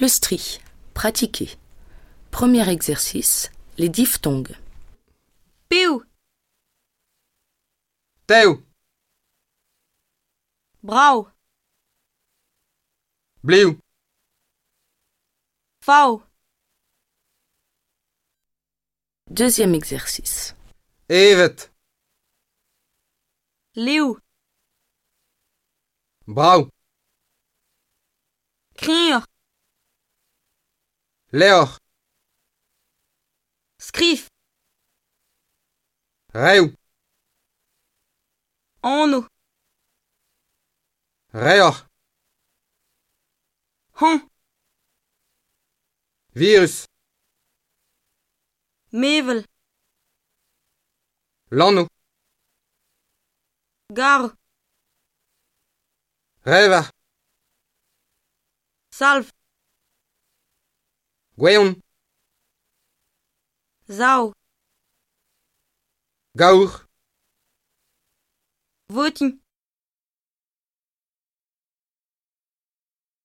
Plustri. Pratiquer. Premier exercice. Les diphtongues. Piu, Teu, brau, bliu, fau, Deuxième exercice. evet, liu, brau, crier, Leoc'h. Skrif. Reoù. Anno. Reoc'h. Han. Virus. Mevel. Lanno. Gar. Reva. Salve. Gweon, zau, gaour, votin,